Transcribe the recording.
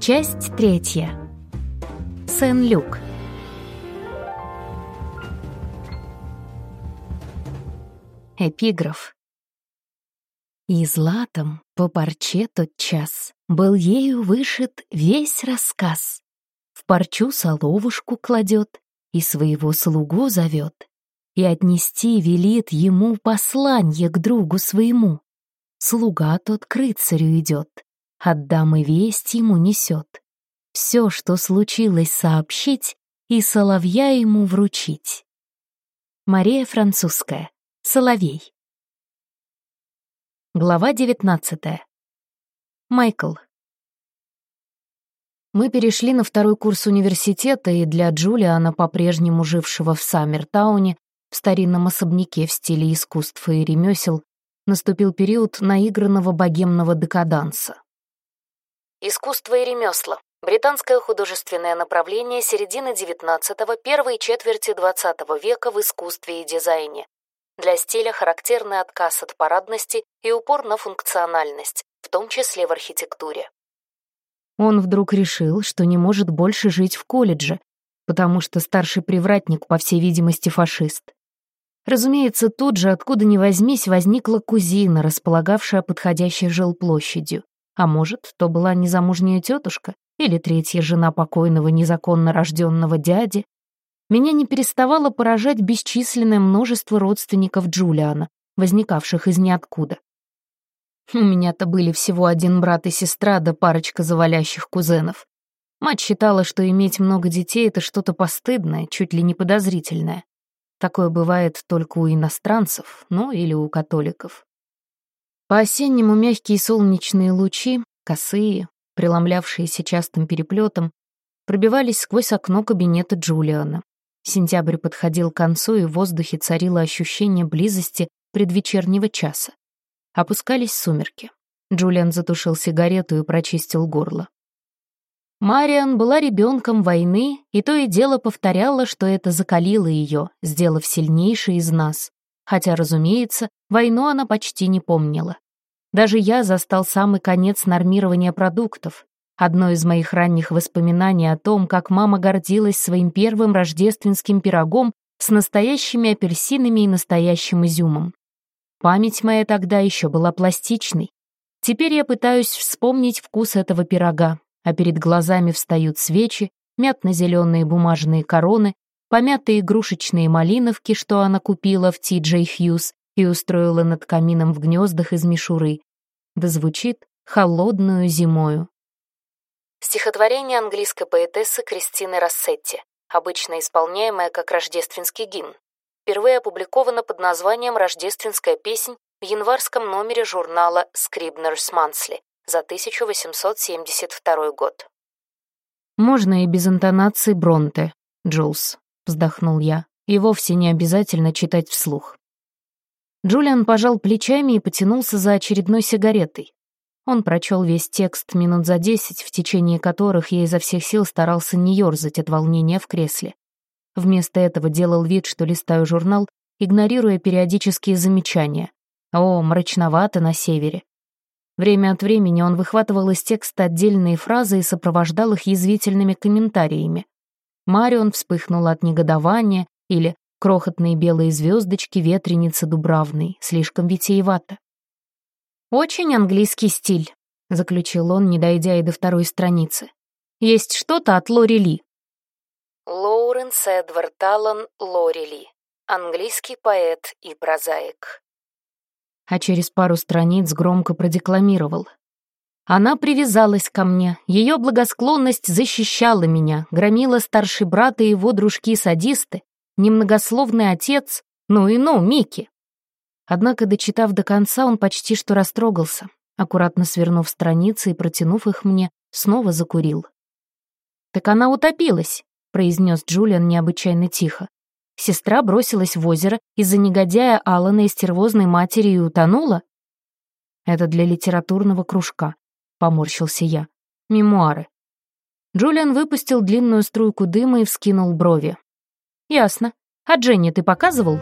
Часть третья. Сен-Люк. Эпиграф. И златом по парче тот час Был ею вышит весь рассказ. В парчу соловушку кладет И своего слугу зовет, И отнести велит ему посланье к другу своему. Слуга тот к рыцарю идет, От дамы весть ему несет. Все, что случилось, сообщить И соловья ему вручить. Мария Французская. Соловей. Глава 19. Майкл. Мы перешли на второй курс университета, и для Джулиана, по-прежнему жившего в Саммертауне, в старинном особняке в стиле искусства и ремесел, наступил период наигранного богемного декаданса. Искусство и ремесла. Британское художественное направление середины XIX – первой четверти XX века в искусстве и дизайне. Для стиля характерный отказ от парадности и упор на функциональность, в том числе в архитектуре. Он вдруг решил, что не может больше жить в колледже, потому что старший привратник, по всей видимости, фашист. Разумеется, тут же, откуда ни возьмись, возникла кузина, располагавшая подходящей жилплощадью. А может, то была незамужняя тетушка или третья жена покойного незаконно рожденного дяди, меня не переставало поражать бесчисленное множество родственников Джулиана, возникавших из ниоткуда. У меня-то были всего один брат и сестра, да парочка завалящих кузенов. Мать считала, что иметь много детей — это что-то постыдное, чуть ли не подозрительное. Такое бывает только у иностранцев, ну или у католиков. По-осеннему мягкие солнечные лучи, косые, преломлявшиеся частым переплетом, пробивались сквозь окно кабинета Джулиана. Сентябрь подходил к концу, и в воздухе царило ощущение близости предвечернего часа. Опускались сумерки. Джулиан затушил сигарету и прочистил горло. Мариан была ребенком войны, и то и дело повторяла, что это закалило ее, сделав сильнейшей из нас. Хотя, разумеется, войну она почти не помнила. Даже я застал самый конец нормирования продуктов, Одно из моих ранних воспоминаний о том, как мама гордилась своим первым рождественским пирогом с настоящими апельсинами и настоящим изюмом. Память моя тогда еще была пластичной. Теперь я пытаюсь вспомнить вкус этого пирога, а перед глазами встают свечи, мятно-зеленые бумажные короны, помятые игрушечные малиновки, что она купила в Ти Джей Хьюз и устроила над камином в гнездах из мишуры. Да звучит холодную зимою. Стихотворение английской поэтессы Кристины Рассетти, обычно исполняемое как рождественский гимн. Впервые опубликовано под названием «Рождественская песнь» в январском номере журнала Scribner's Monthly за 1872 год. «Можно и без интонации Бронте, Джулс», — вздохнул я, «и вовсе не обязательно читать вслух». Джулиан пожал плечами и потянулся за очередной сигаретой. Он прочел весь текст минут за десять, в течение которых я изо всех сил старался не ерзать от волнения в кресле. Вместо этого делал вид, что листаю журнал, игнорируя периодические замечания. О, мрачновато на севере. Время от времени он выхватывал из текста отдельные фразы и сопровождал их язвительными комментариями. Марион вспыхнула от негодования или крохотные белые звездочки ветреницы дубравной, слишком витиевато. «Очень английский стиль», — заключил он, не дойдя и до второй страницы. «Есть что-то от Лори Ли». Лоуренс Эдвард Аллан Лори Ли, английский поэт и прозаик. А через пару страниц громко продекламировал. Она привязалась ко мне, ее благосклонность защищала меня, громила старший брат и его дружки-садисты, немногословный отец, ну и ну, Микки. Однако, дочитав до конца, он почти что растрогался, аккуратно свернув страницы и протянув их мне, снова закурил. «Так она утопилась», — произнес Джулиан необычайно тихо. Сестра бросилась в озеро из-за негодяя Алана и стервозной матери и утонула? «Это для литературного кружка», — поморщился я. «Мемуары». Джулиан выпустил длинную струйку дыма и вскинул брови. «Ясно. А Дженни ты показывал?»